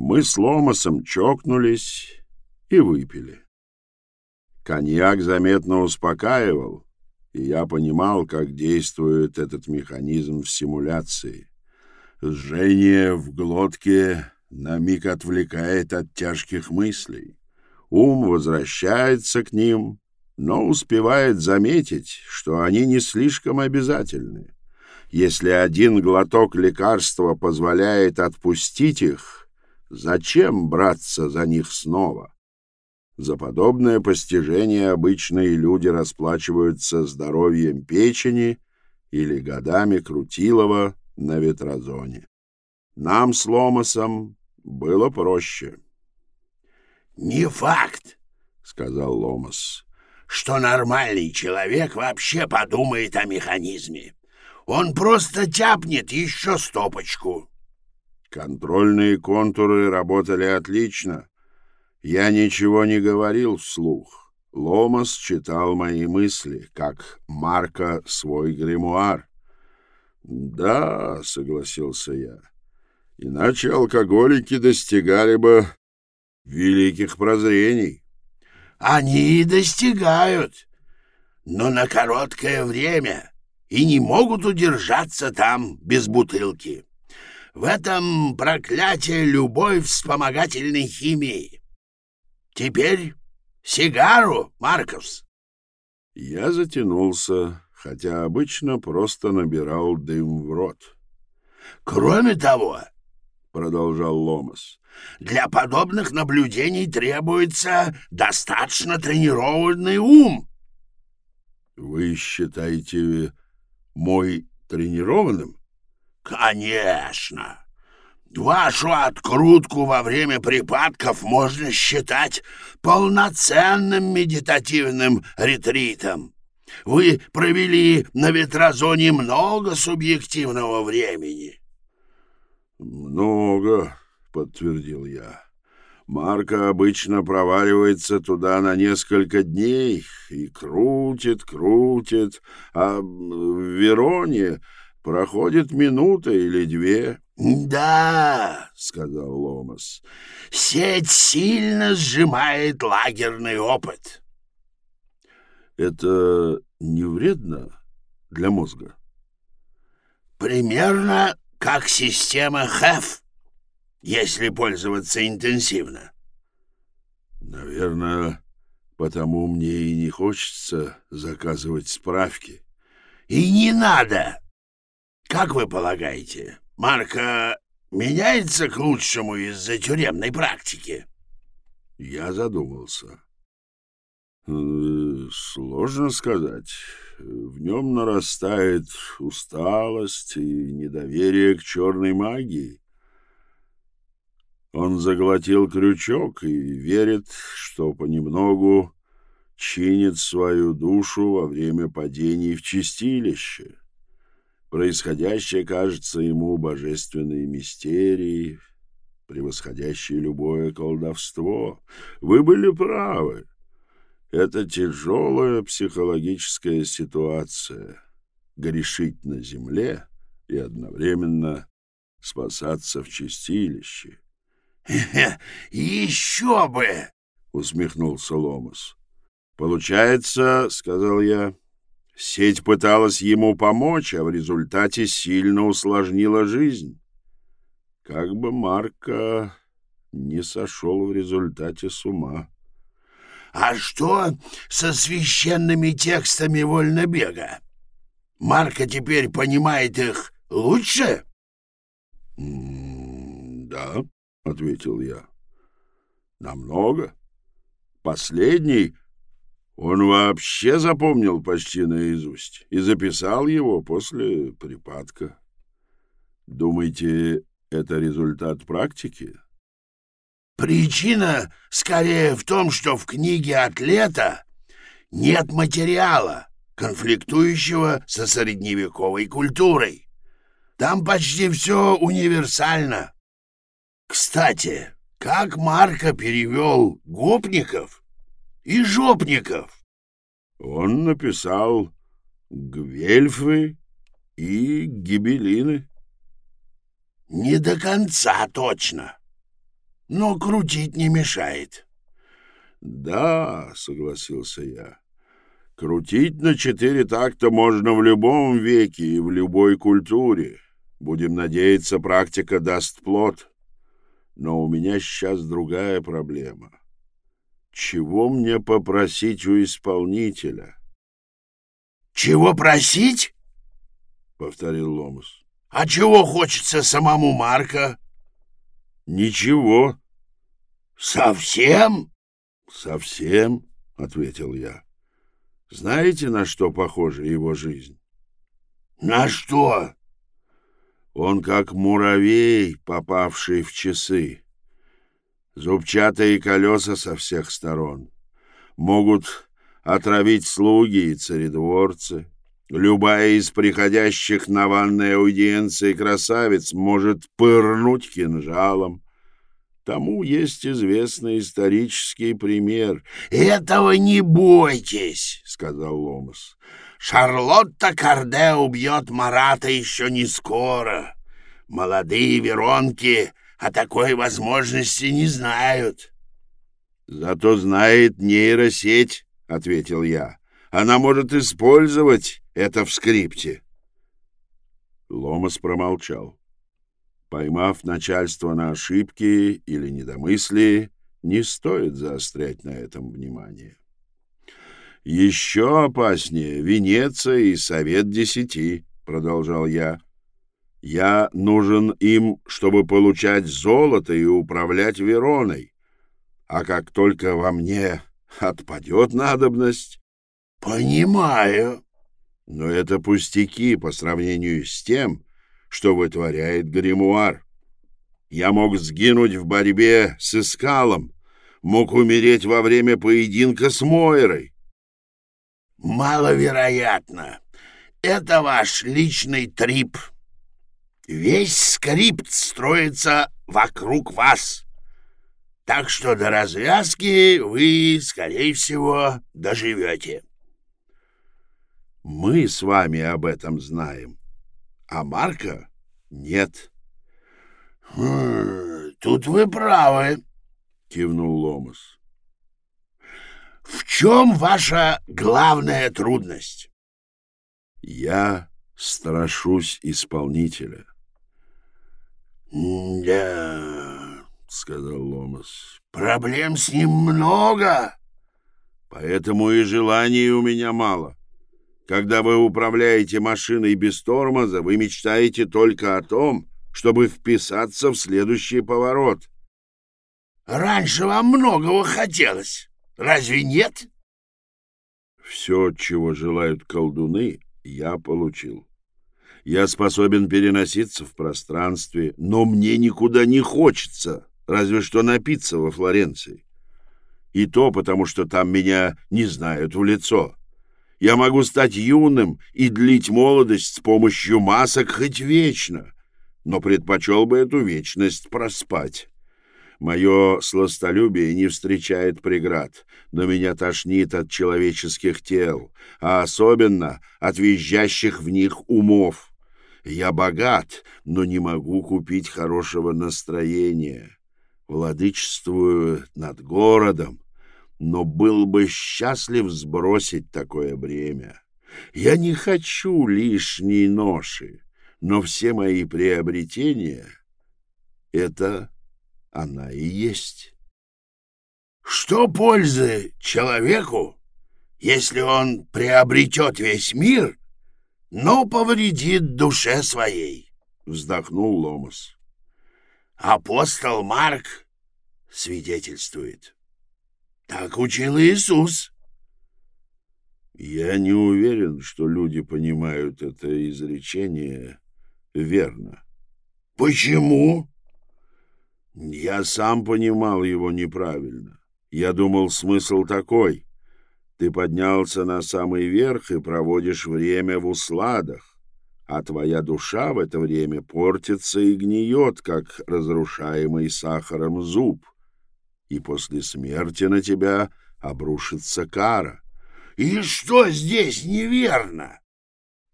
Мы с Ломасом чокнулись и выпили. Коньяк заметно успокаивал, и я понимал, как действует этот механизм в симуляции. Жжение в глотке на миг отвлекает от тяжких мыслей. Ум возвращается к ним, но успевает заметить, что они не слишком обязательны. Если один глоток лекарства позволяет отпустить их, зачем браться за них снова? За подобное постижение обычные люди расплачиваются здоровьем печени или годами крутилова на ветрозоне. Нам с Ломасом было проще. — Не факт, — сказал Ломас, — что нормальный человек вообще подумает о механизме. Он просто тяпнет еще стопочку. Контрольные контуры работали отлично, я ничего не говорил вслух. Ломас читал мои мысли, как Марка свой гримуар. «Да», — согласился я, — «иначе алкоголики достигали бы великих прозрений». «Они и достигают, но на короткое время и не могут удержаться там без бутылки. В этом проклятие любой вспомогательной химии. Теперь сигару, Марковс. Я затянулся, хотя обычно просто набирал дым в рот. Кроме того, продолжал Ломас, для подобных наблюдений требуется достаточно тренированный ум. Вы считаете мой тренированным? Конечно. Вашу открутку во время припадков можно считать полноценным медитативным ретритом. Вы провели на ветрозоне много субъективного времени. Много, подтвердил я. Марка обычно проваливается туда на несколько дней и крутит, крутит, а в Вероне проходит минута или две. «Да», — сказал Ломас, — «сеть сильно сжимает лагерный опыт». «Это не вредно для мозга?» «Примерно как система ХЭФ, если пользоваться интенсивно». «Наверное, потому мне и не хочется заказывать справки». «И не надо! Как вы полагаете?» Марка меняется к лучшему из-за тюремной практики? Я задумался. Сложно сказать. В нем нарастает усталость и недоверие к черной магии. Он заглотил крючок и верит, что понемногу чинит свою душу во время падений в чистилище. Происходящее кажется ему божественной мистерией, превосходящей любое колдовство. Вы были правы. Это тяжелая психологическая ситуация — грешить на земле и одновременно спасаться в чистилище. — Еще бы! — усмехнулся Ломас. — Получается, — сказал я, — Сеть пыталась ему помочь, а в результате сильно усложнила жизнь. Как бы Марка не сошел в результате с ума. — А что со священными текстами вольнобега? Марка теперь понимает их лучше? — Да, — ответил я. — Намного. Последний он вообще запомнил почти наизусть и записал его после припадка. Думаете, это результат практики? Причина скорее в том, что в книге атлета нет материала, конфликтующего со средневековой культурой. Там почти все универсально. Кстати, как Марко перевел гопников и жопников. Он написал гвельфы и гибелины. Не до конца точно. но крутить не мешает. — Да, — согласился я, — крутить на четыре такта можно в любом веке и в любой культуре. Будем надеяться, практика даст плод. Но у меня сейчас другая проблема. Чего мне попросить у исполнителя? — Чего просить? — повторил Ломус. — А чего хочется самому Марка? — Ничего. — Совсем? — Совсем, — ответил я. — Знаете, на что похожа его жизнь? — На что? Он как муравей, попавший в часы. Зубчатые колеса со всех сторон. Могут отравить слуги и царедворцы. Любая из приходящих на ванной аудиенции красавиц может пырнуть кинжалом. Тому есть известный исторический пример. — Этого не бойтесь, — сказал Ломас. Шарлотта Карде убьет Марата еще не скоро. Молодые Веронки о такой возможности не знают. — Зато знает нейросеть, — ответил я. Она может использовать это в скрипте. Ломас промолчал. Поймав начальство на ошибки или недомыслии, не стоит заострять на этом внимание. «Еще опаснее Венеция и Совет Десяти», — продолжал я. «Я нужен им, чтобы получать золото и управлять Вероной. А как только во мне отпадет надобность...» «Понимаю». «Но это пустяки по сравнению с тем, что вытворяет гримуар. Я мог сгинуть в борьбе с Искалом, мог умереть во время поединка с Мойрой. Маловероятно. Это ваш личный трип. Весь скрипт строится вокруг вас. Так что до развязки вы, скорее всего, доживете. Мы с вами об этом знаем, а Марка нет. Хм, тут вы правы, кивнул Ломас. В чем ваша главная трудность? Я страшусь исполнителя. Да, сказал Ломас. Проблем с ним много. Поэтому и желаний у меня мало. Когда вы управляете машиной без тормоза, вы мечтаете только о том, чтобы вписаться в следующий поворот. Раньше вам многого хотелось. Разве нет? Все, чего желают колдуны, я получил. Я способен переноситься в пространстве, но мне никуда не хочется, разве что напиться во Флоренции. И то потому, что там меня не знают в лицо. Я могу стать юным и длить молодость с помощью масок хоть вечно, но предпочел бы эту вечность проспать. Мое сластолюбие не встречает преград, но меня тошнит от человеческих тел, а особенно от визжащих в них умов. Я богат, но не могу купить хорошего настроения. Владычествую над городом, но был бы счастлив сбросить такое бремя. Я не хочу лишней ноши, но все мои приобретения — это она и есть. Что пользы человеку, если он приобретет весь мир, но повредит душе своей? Вздохнул Ломас. Апостол Марк свидетельствует. Так учил Иисус. Я не уверен, что люди понимают это изречение верно. Почему? Я сам понимал его неправильно. Я думал, смысл такой. Ты поднялся на самый верх и проводишь время в усладах, а твоя душа в это время портится и гниет, как разрушаемый сахаром зуб, и после смерти на тебя обрушится кара. И что здесь неверно?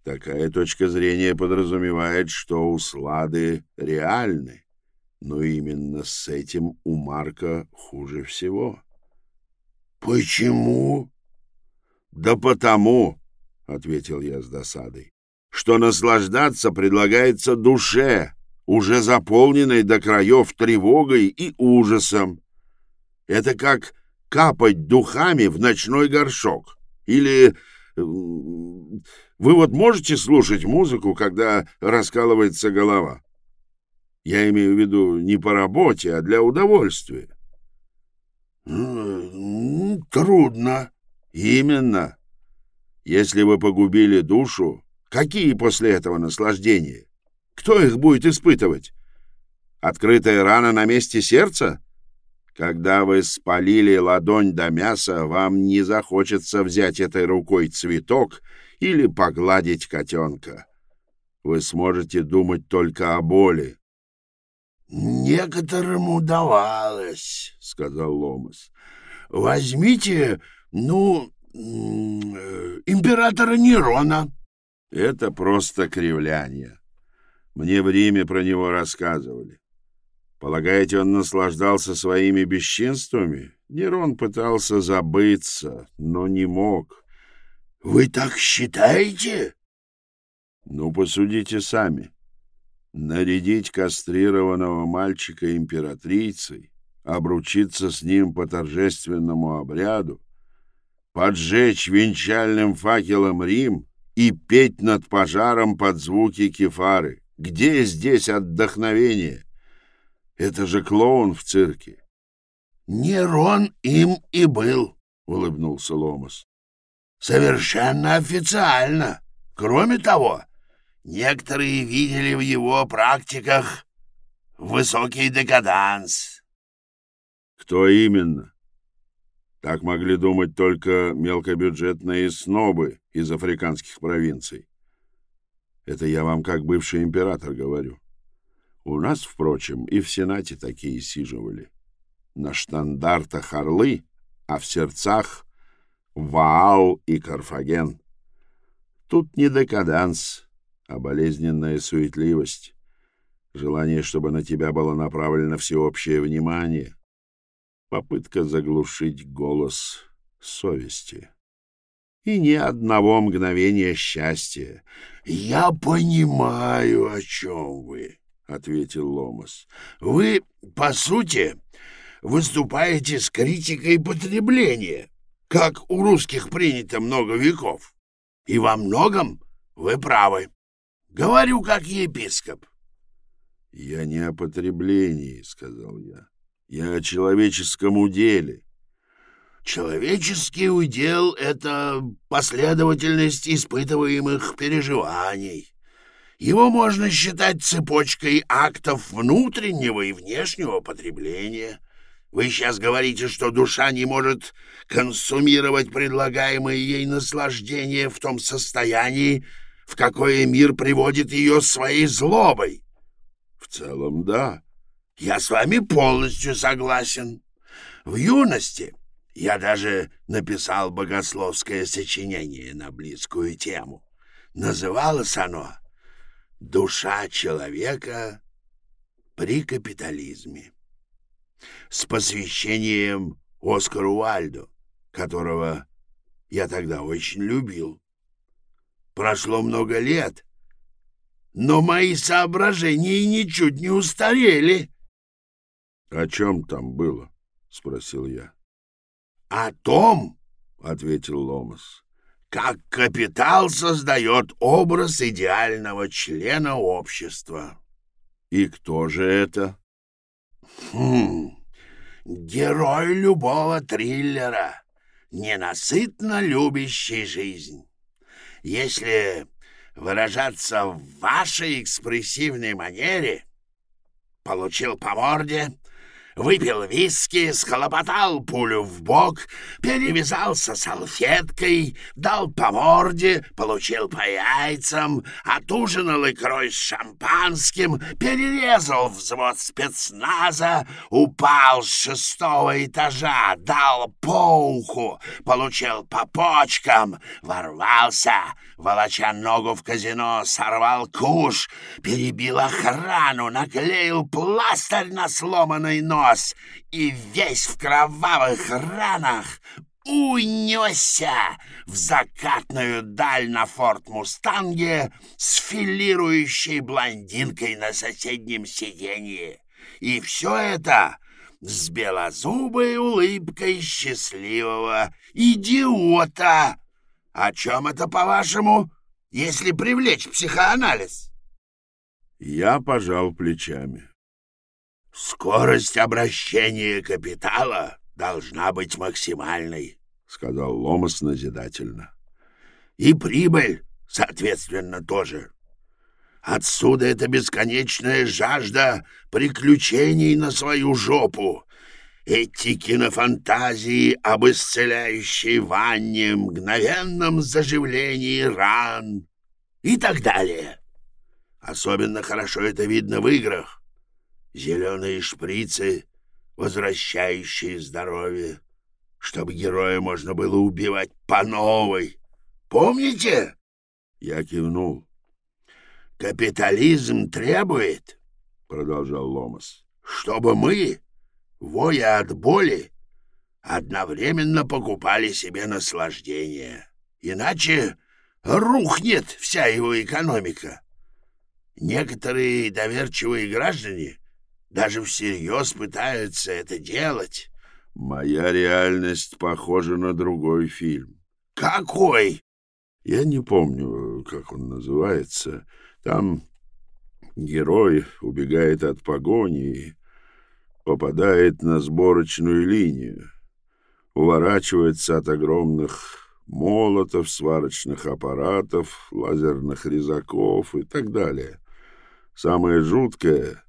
Такая точка зрения подразумевает, что услады реальны Но именно с этим у Марка хуже всего. «Почему?» «Да потому», — ответил я с досадой, «что наслаждаться предлагается душе, уже заполненной до краев тревогой и ужасом. Это как капать духами в ночной горшок. Или вы вот можете слушать музыку, когда раскалывается голова? Я имею в виду не по работе, а для удовольствия. Трудно. Именно. Если вы погубили душу, какие после этого наслаждения? Кто их будет испытывать? Открытая рана на месте сердца? Когда вы спалили ладонь до мяса, вам не захочется взять этой рукой цветок или погладить котенка. Вы сможете думать только о боли. — Некоторым удавалось, — сказал Ломас. — Возьмите, ну, императора Нерона. — Это просто кривляние. Мне в Риме про него рассказывали. Полагаете, он наслаждался своими бесчинствами? Нерон пытался забыться, но не мог. — Вы так считаете? — Ну, посудите сами. Нарядить кастрированного мальчика императрицей, обручиться с ним по торжественному обряду, поджечь венчальным факелом Рим и петь над пожаром под звуки кефары. Где здесь отдохновение? Это же клоун в цирке. — Нерон им и был, — улыбнулся Ломас. — Совершенно официально. Кроме того, некоторые видели в его практиках высокий декаданс. — Кто именно? Так могли думать только мелкобюджетные снобы из африканских провинций. Это я вам как бывший император говорю. У нас, впрочем, и в Сенате такие сиживали. На штандартах орлы, а в сердцах Ваал и Карфаген. Тут не декаданс, а болезненная суетливость. Желание, чтобы на тебя было направлено всеобщее внимание. Попытка заглушить голос совести. И ни одного мгновения счастья. — Я понимаю, о чем вы, — ответил Ломас. — Вы, по сути, выступаете с критикой потребления, как у русских принято много веков. И во многом вы правы. Говорю, как епископ. — Я не о потреблении, — сказал я. — Я о человеческом уделе. Человеческий удел — это последовательность испытываемых переживаний. Его можно считать цепочкой актов внутреннего и внешнего потребления. Вы сейчас говорите, что душа не может консумировать предлагаемое ей наслаждение в том состоянии, в какое мир приводит ее своей злобой. В целом, да. Я с вами полностью согласен. В юности я даже написал богословское сочинение на близкую тему. Называлось оно душа человека при капитализме. С посвящением Оскару Вальду, которого я тогда очень любил. Прошло много лет, но мои соображения ничуть не устарели. — О чем там было? — спросил я. — О том, — ответил Ломас, как капитал создает образ идеального члена общества. И кто же это? Хм, герой любого триллера, ненасытно любящий жизнь. Если выражаться в вашей экспрессивной манере, получил по морде, выпил виски, схлопотал пулю в бок, перевязался салфеткой, дал по морде, получил по яйцам, отужинал икрой с шампанским, перерезал взвод спецназа, упал с шестого этажа, дал по уху, получил по почкам, ворвался, волоча ногу в казино, сорвал куш, перебил охрану, наклеил пластырь на сломанный нос и весь в кровавых ранах унесся в закатную даль на форт Мустанге с филирующей блондинкой на соседнем сиденье. И все это с белозубой улыбкой счастливого идиота. О чем это, по-вашему, если привлечь психоанализ? Я пожал плечами. «Скорость обращения капитала должна быть максимальной», — сказал Ломас назидательно. «И прибыль, соответственно, тоже. Отсюда эта бесконечная жажда приключений на свою жопу, эти кинофантазии об исцеляющей ванне, мгновенном заживлении ран и так далее. Особенно хорошо это видно в играх зеленые шприцы, возвращающие здоровье, чтобы героя можно было убивать по новой. Помните? Я кивнул. Капитализм требует, продолжал Ломас, чтобы мы, воя от боли, одновременно покупали себе наслаждение. Иначе рухнет вся его экономика. Некоторые доверчивые граждане даже всерьез пытаются это делать. Моя реальность похожа на другой фильм. Какой? Я не помню, как он называется. Там герой убегает от погони и попадает на сборочную линию, уворачивается от огромных молотов, сварочных аппаратов, лазерных резаков и так далее. Самое жуткое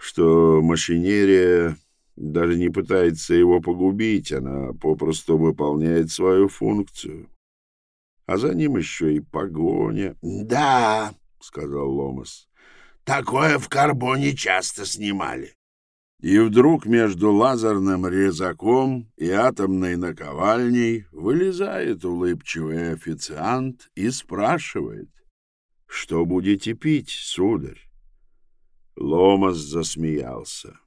что машинерия даже не пытается его погубить, она попросту выполняет свою функцию. А за ним еще и погоня. — Да, — сказал Ломас, — такое в карбоне часто снимали. И вдруг между лазерным резаком и атомной наковальней вылезает улыбчивый официант и спрашивает, что будете пить, сударь? Ломас засмеялся.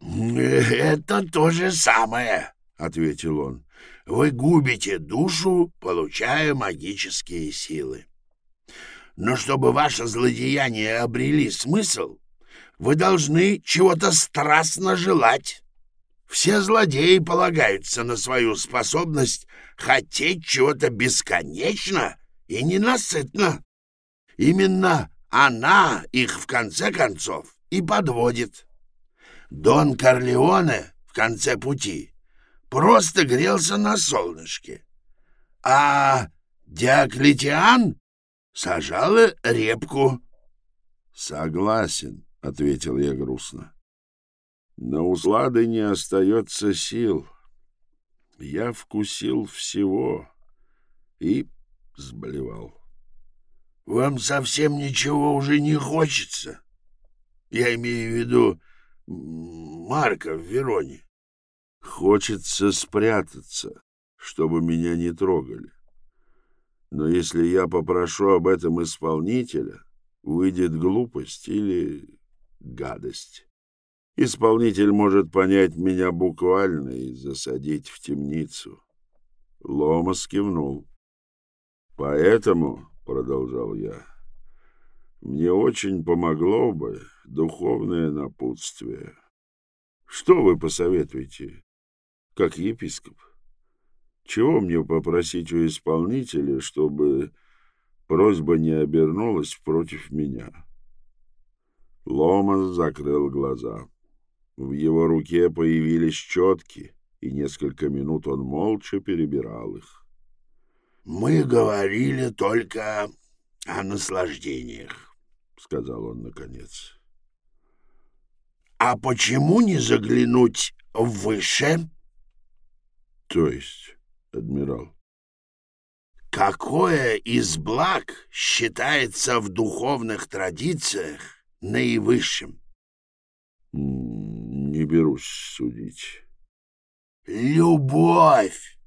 «Это то же самое», — ответил он. «Вы губите душу, получая магические силы. Но чтобы ваше злодеяние обрели смысл, вы должны чего-то страстно желать. Все злодеи полагаются на свою способность хотеть чего-то бесконечно и ненасытно. Именно она их в конце концов и подводит. Дон Корлеоне в конце пути просто грелся на солнышке, а Диоклетиан сажал репку. — Согласен, — ответил я грустно. Но у Злады не остается сил. Я вкусил всего и сблевал. Вам совсем ничего уже не хочется? Я имею в виду Марка в Вероне. Хочется спрятаться, чтобы меня не трогали. Но если я попрошу об этом исполнителя, выйдет глупость или гадость. Исполнитель может понять меня буквально и засадить в темницу. Ломас кивнул. Поэтому — продолжал я, — мне очень помогло бы духовное напутствие. Что вы посоветуете, как епископ? Чего мне попросить у исполнителя, чтобы просьба не обернулась против меня? Ломас закрыл глаза. В его руке появились четки, и несколько минут он молча перебирал их. «Мы говорили только о наслаждениях», — сказал он наконец. А почему не заглянуть выше? То есть, адмирал? Какое из благ считается в духовных традициях наивысшим? Не берусь судить. Любовь,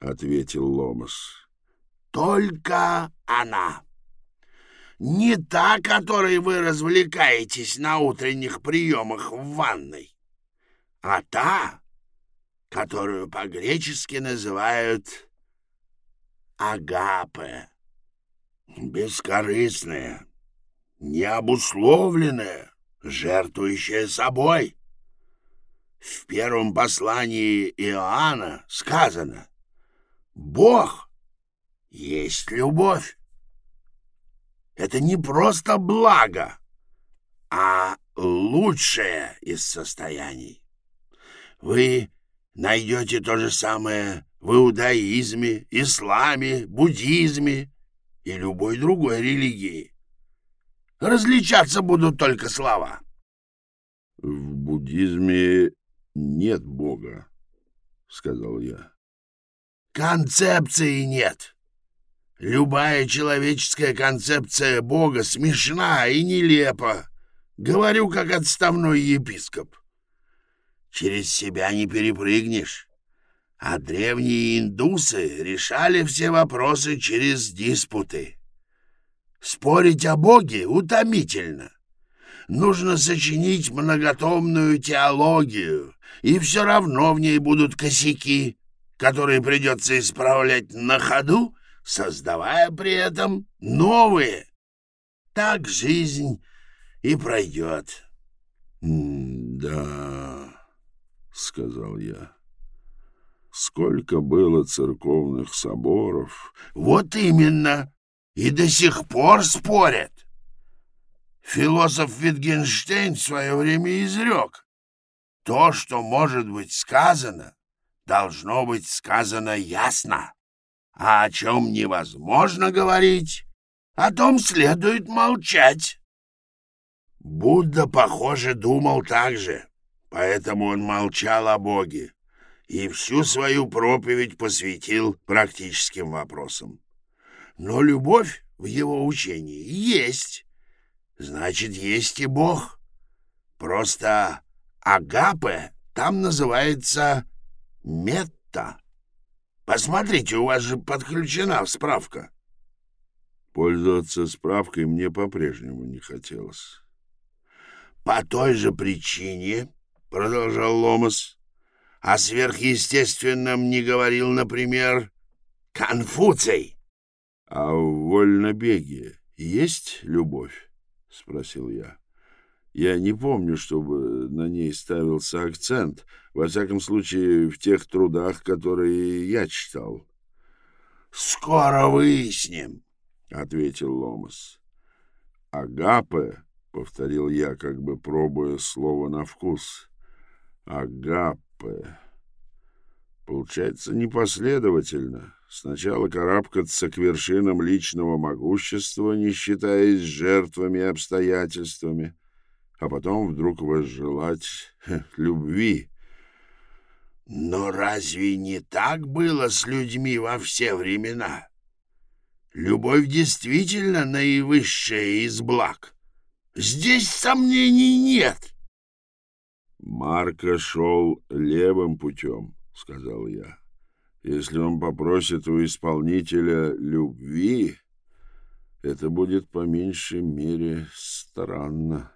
ответил Ломас. Только она. Не та, которой вы развлекаетесь на утренних приемах в ванной, а та, которую по-гречески называют агапе. Бескорыстная, необусловленная, жертвующая собой. В первом послании Иоанна сказано «Бог есть любовь». Это не просто благо, а лучшее из состояний. Вы найдете то же самое в иудаизме, исламе, буддизме и любой другой религии. Различаться будут только слова. В буддизме нет Бога, сказал я. Концепции нет. Любая человеческая концепция Бога смешна и нелепа. Говорю, как отставной епископ. Через себя не перепрыгнешь. А древние индусы решали все вопросы через диспуты. Спорить о Боге утомительно. Нужно сочинить многотомную теологию, и все равно в ней будут косяки, которые придется исправлять на ходу, создавая при этом новые. Так жизнь и пройдет. — Да, — сказал я. Сколько было церковных соборов. — Вот именно. И до сих пор спорят. Философ Витгенштейн в свое время изрек. То, что может быть сказано, должно быть сказано ясно. А о чем невозможно говорить, о том следует молчать. Будда, похоже, думал так же, поэтому он молчал о Боге и всю свою проповедь посвятил практическим вопросам. Но любовь в его учении есть, значит, есть и Бог. Просто агапе там называется метта. Посмотрите, у вас же подключена справка. Пользоваться справкой мне по-прежнему не хотелось. По той же причине, — продолжал Ломас, — о сверхъестественном не говорил, например, Конфуций. — А в вольнобеге есть любовь? — спросил я. Я не помню, чтобы на ней ставился акцент, во всяком случае, в тех трудах, которые я читал. — Скоро выясним, — ответил Ломас. — Агапе, — повторил я, как бы пробуя слово на вкус. — Агапе. Получается непоследовательно. Сначала карабкаться к вершинам личного могущества, не считаясь жертвами и обстоятельствами, — а потом вдруг возжелать любви. Но разве не так было с людьми во все времена? Любовь действительно наивысшая из благ. Здесь сомнений нет. Марко шел левым путем, — сказал я. Если он попросит у исполнителя любви, это будет по меньшей мере странно.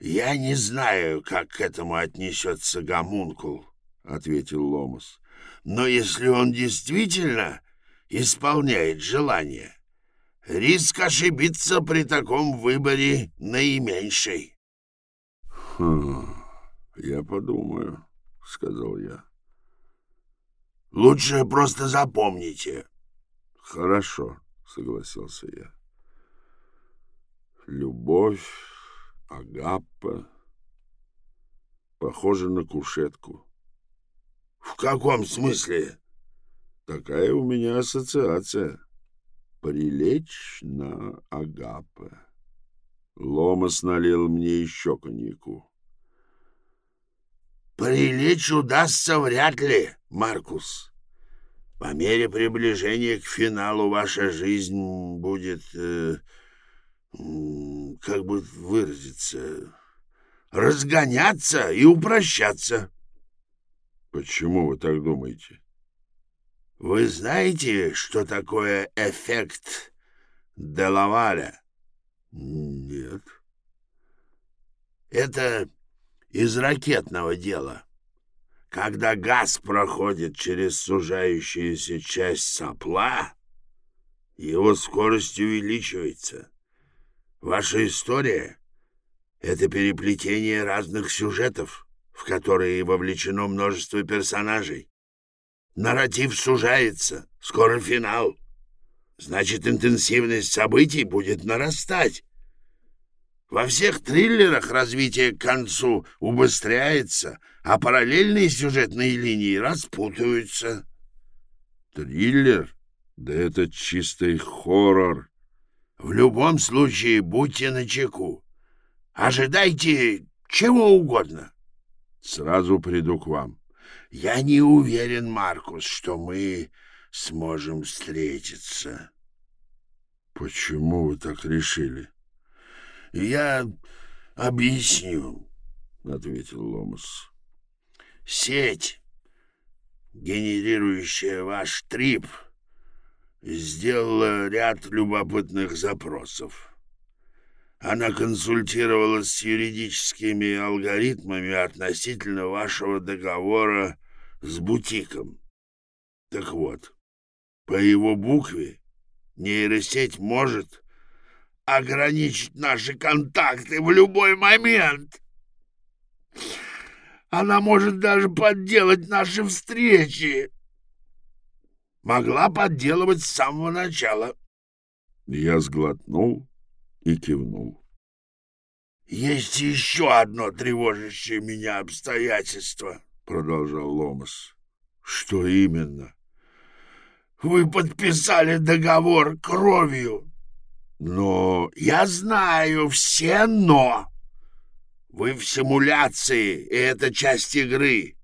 «Я не знаю, как к этому отнесется гомункул», — ответил Ломас. «Но если он действительно исполняет желание, риск ошибиться при таком выборе наименьший». «Хм, я подумаю», — сказал я. «Лучше просто запомните». «Хорошо», — согласился я. «Любовь...» Агаппа. Похоже на кушетку. — В каком смысле? — Такая у меня ассоциация. Прилечь на Агаппа. Ломас налил мне еще коньяку. прилечь удастся вряд ли, Маркус. По мере приближения к финалу ваша жизнь будет, э, как бы выразиться, разгоняться и упрощаться. Почему вы так думаете? Вы знаете, что такое эффект Делаваля? Нет. Это из ракетного дела. Когда газ проходит через сужающуюся часть сопла, его скорость увеличивается. Ваша история — это переплетение разных сюжетов, в которые вовлечено множество персонажей. Нарратив сужается, скоро финал. Значит, интенсивность событий будет нарастать. Во всех триллерах развитие к концу убыстряется, а параллельные сюжетные линии распутываются. Триллер? Да это чистый хоррор. В любом случае, будьте начеку. Ожидайте чего угодно. Сразу приду к вам. Я не уверен, Маркус, что мы сможем встретиться. Почему вы так решили? — я объясню, — ответил Ломас. Сеть, генерирующая ваш трип, сделала ряд любопытных запросов. Она консультировалась с юридическими алгоритмами относительно вашего договора с бутиком. Так вот, по его букве нейросеть может ограничить наши контакты в любой момент. Она может даже подделать наши встречи. Могла подделывать с самого начала. Я сглотнул и кивнул. «Есть еще одно тревожащее меня обстоятельство», — продолжал Ломас. «Что именно?» «Вы подписали договор кровью но я знаю все «но». Вы в симуляции, и это часть игры.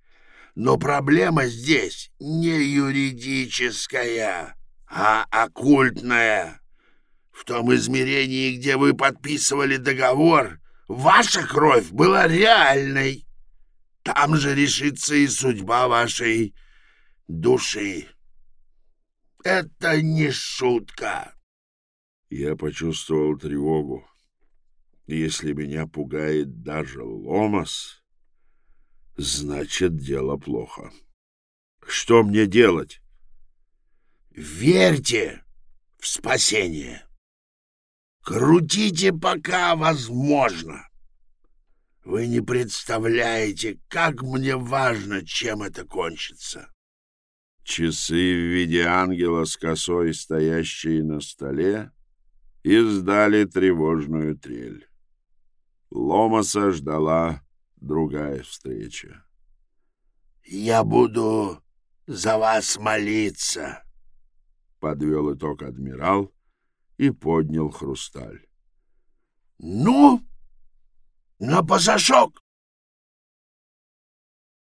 Но проблема здесь не юридическая, а оккультная. В том измерении, где вы подписывали договор, ваша кровь была реальной. Там же решится и судьба вашей души. Это не шутка. Я почувствовал тревогу. Если меня пугает даже Ломас, значит, дело плохо. Что мне делать? Верьте в спасение. Крутите, пока возможно. Вы не представляете, как мне важно, чем это кончится. Часы в виде ангела с косой, стоящие на столе, издали тревожную трель. Ломаса ждала другая встреча. «Я буду за вас молиться», — подвел итог адмирал и поднял хрусталь. «Ну, на пасашок!»